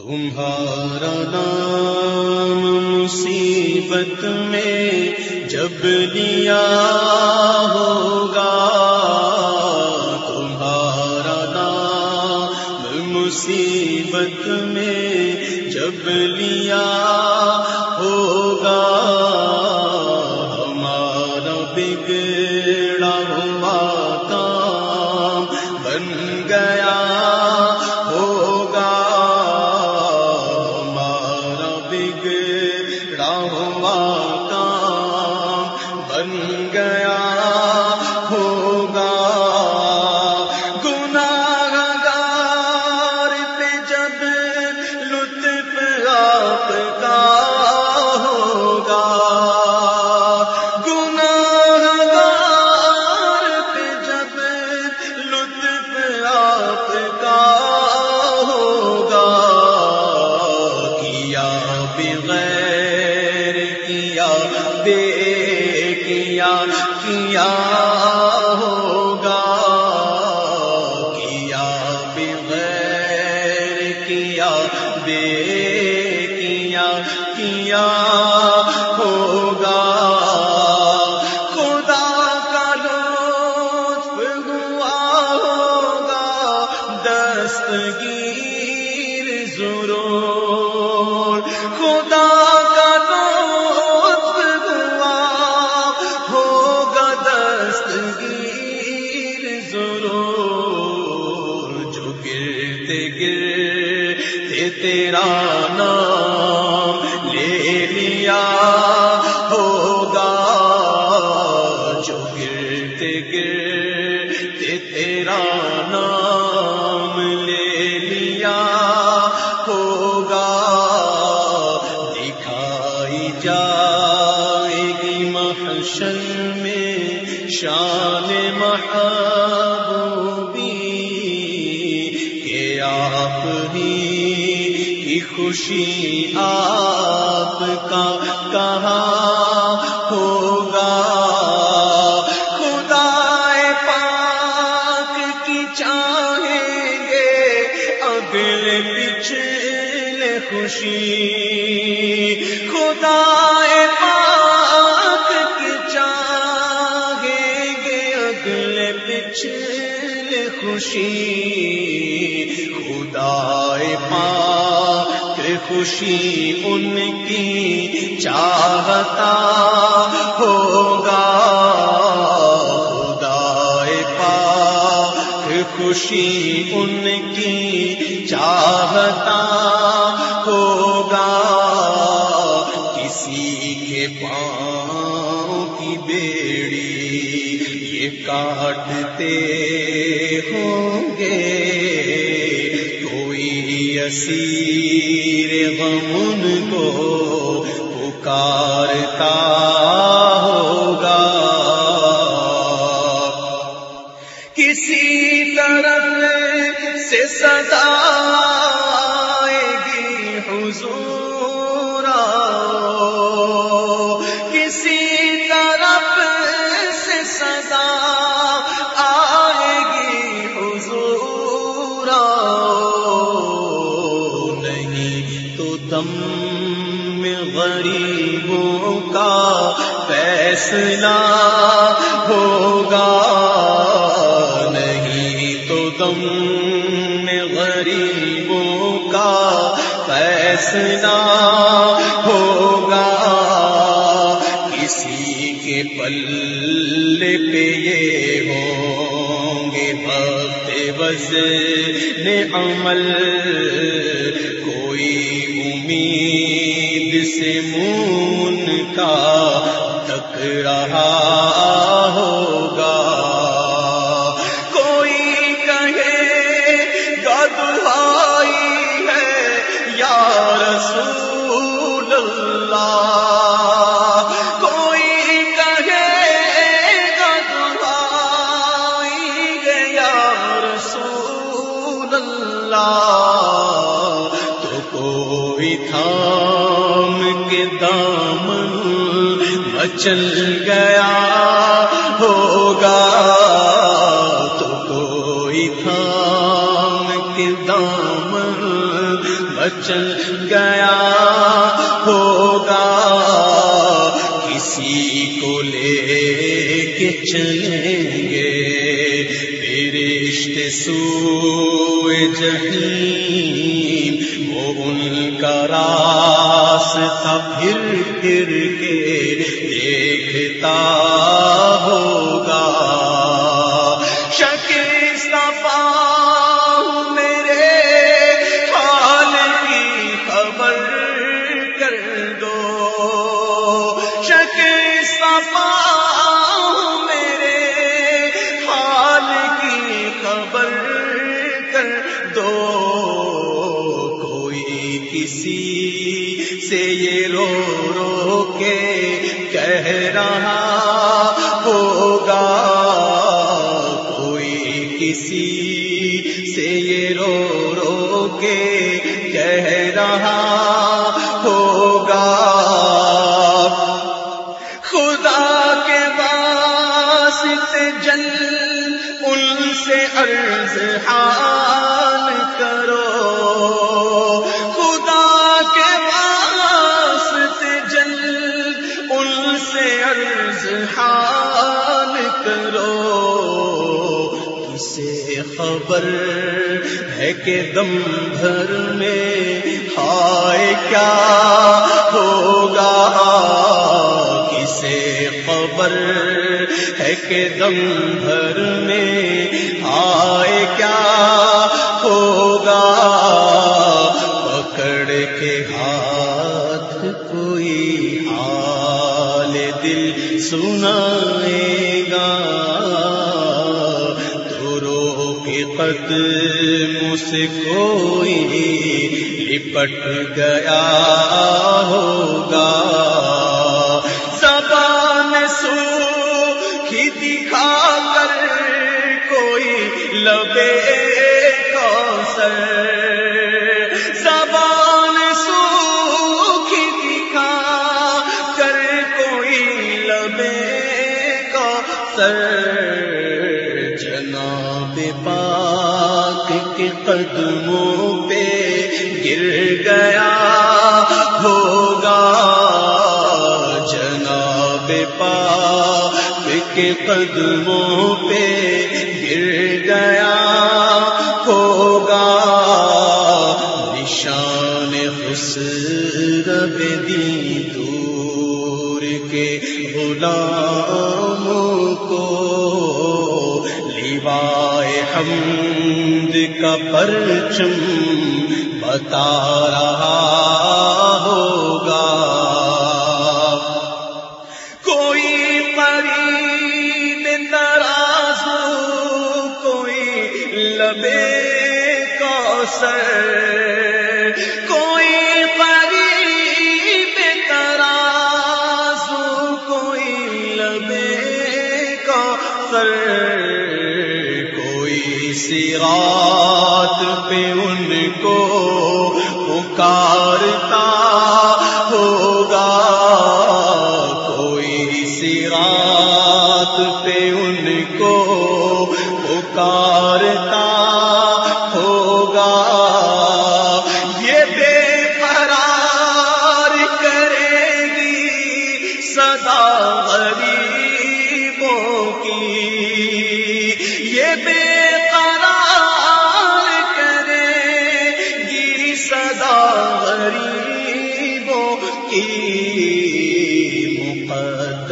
تمہارا نام مصیبت میں جب لیا ہوگا تمہارا نام مصیبت میں جب لیا ضرور خدا شان محبوبی کہ آپ ہی کی خوشی آپ کا کہاں ہوگا؟ خدا پاک کی چاہیں گے اگلے پچھلے خوشی۔ خدا خوشی خدا پاک خوشی ان کی چاہتا ہوگا۔ خدا پاک خوشی ان کی چاہتا ہوگا۔ کسی کے پاؤں کاٹتے ہوں گے۔ کوئی اسیر غم ان کو پکارتا ہوگا۔ کسی طرف سے صدا آئے گی حضور۔ فیصلہ ہوگا۔ نہیں تو دم میں غریبوں کا فیصلہ ہوگا۔ کسی کے پلے پہ یہ ہوں گے وقت وزن عمل۔ کوئی امید سے مون کا رہا ہوگا۔ کوئی کہے، گا دہائی ہے یا رسول اللہ کوئی کہے، گا دہائی ہے یا رسول اللہ تو کوئی تھام کے دامن مچل گیا ہوگا تو کوئی تھام کے دامن مچل گیا ہوگا کسی کو لے کے چلیں گے رشتے سو جہین وہ ان کا راستہ پھر پھر کے کسی سے یہ رو رو کے کہہ رہا خبر ہے کہ دم بھر میں ہائے کیا ہوگا؟ کسے خبر ہے کہ دم بھر میں ہائے کیا ہوگا؟ پکڑ کے ہاتھ کوئی حال دل سنائے دوروں سے کوئی لپٹ گیا ہوگا۔ زبان سو کی دکھا کر کوئی لبے کوسر جناب پاک کے قدموں پہ گر گیا ہوگا۔ جناب پاک کے قدموں پہ لیوائے حمد کا پرچم بتا رہا ہوگا۔ کوئی پری ترازو کوئی لبے کو سر کوئی پری ترازو کوئی لبے کو سر کوئی سرات پہ ان کو پکارتا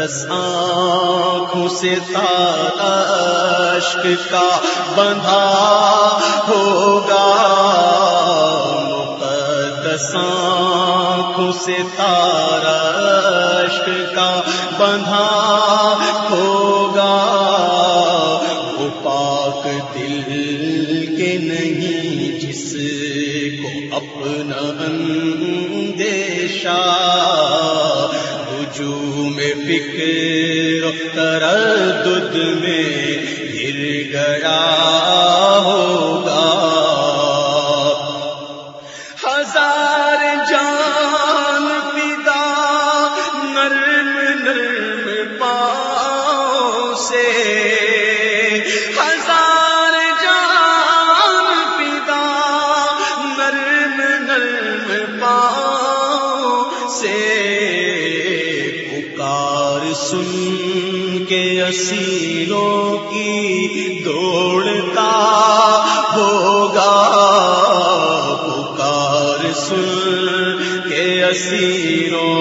بس آنکھوں سے تاشک کا بندھا ہوگا۔ مقدس آنکھوں سے تارشک کا بندھا ہوگا فکر تردد میں گر گیا ہوگا۔ ہزار جان پدا نرم نرم اسیروں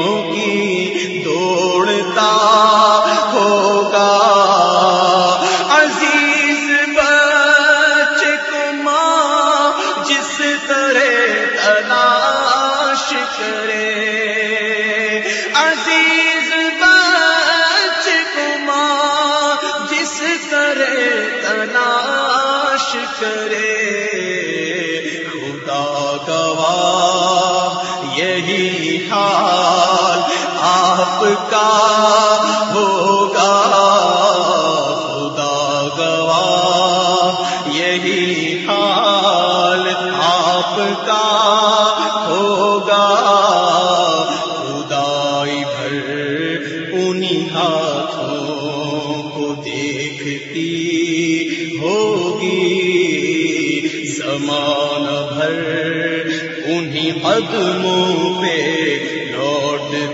آپ کا ہو۔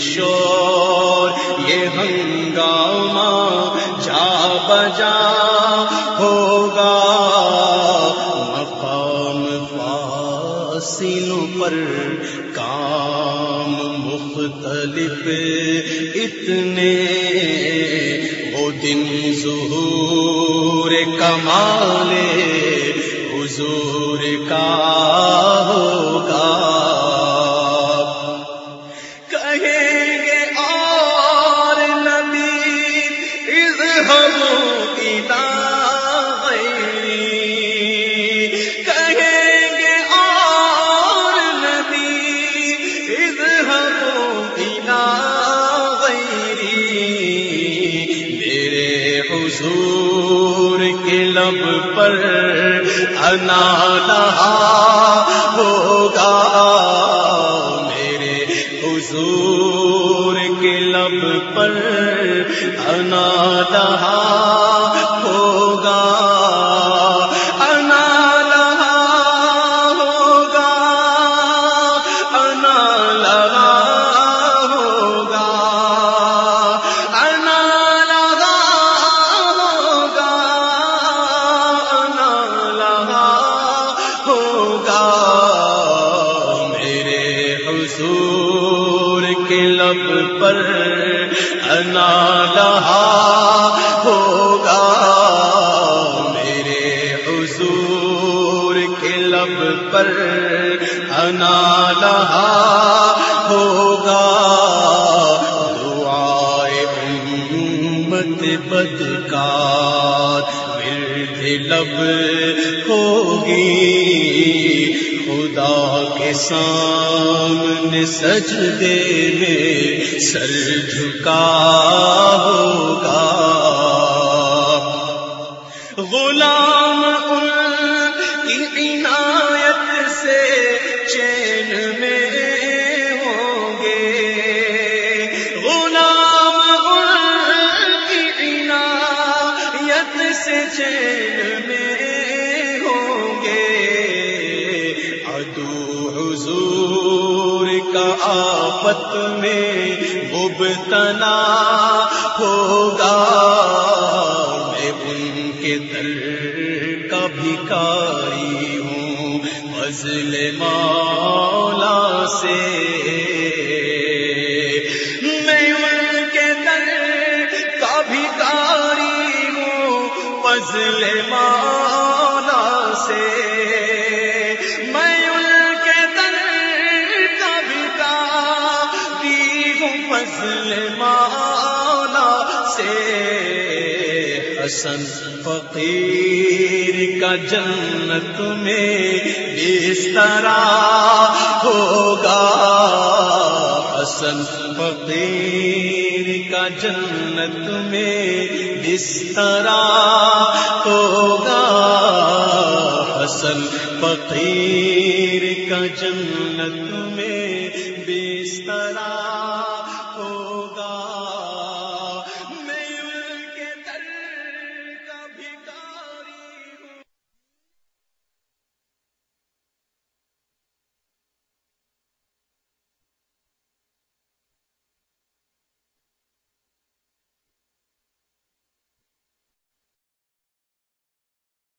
شور، یہ ہنگامہ جا بجا ہوگا۔ مقام فاصلوں پر کام مختلف اتنے وہ دن ظہور کمالے نالا ہوگا۔ میرے حضور کے لب پر انا رہا ہوگا۔ میرے حضور کے لب پر انا رہا ہوگا بدکار، مرد لب خدا کے سامنے سجدے میں سر جھکا ہوگا۔ غلام شقاوت میں مبتلا ہوگا۔ میں ان کے در کا بھکاری ہوں مظلمہ مولا سے حسن فقیر کا جنت میں اس طرح ہوگا حسن فقیر کا جنت میں اس طرح ہوگا حسن فقیر کا جنت میں بسترا